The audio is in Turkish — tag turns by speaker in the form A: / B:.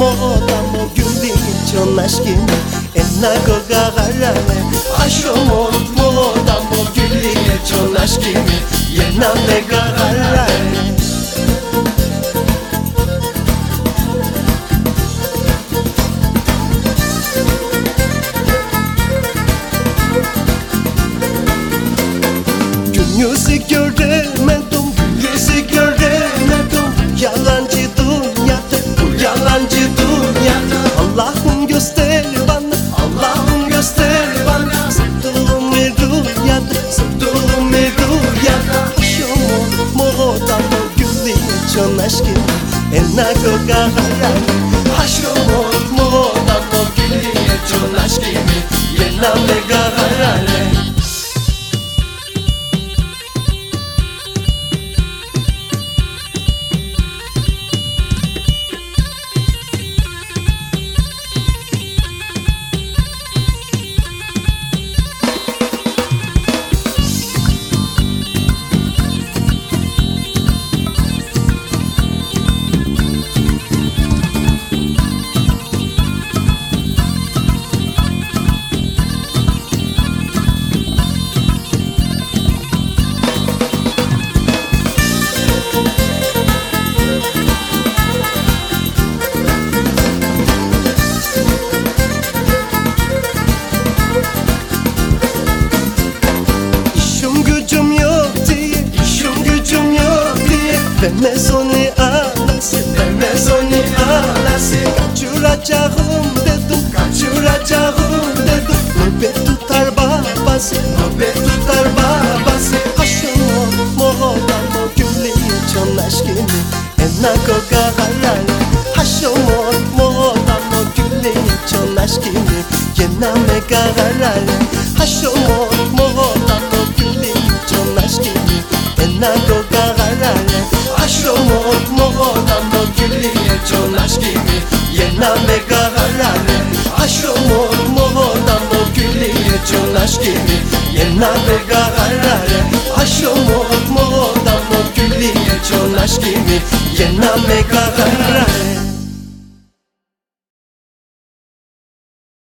A: も何も準備一応なしきえなごが那就刚好 ağlasın, vermez onu ağlasın Kaçıracağım dedim, kaçıracağım dedim. Nöbet tutar babası, nöbet tutar babası. Aşım o, moğolan o gülü çon aşkını Enna kokahalar Aşım o, moğolan o gülü çon aşkını o gülü Aşım o, moğolan o gülü çon aşkını Yename kahalar Aşım o, moğolan o gülü çon aşkını Yename kahalar Aşım o, moğolan o gülü çon aşkını Yename kahalar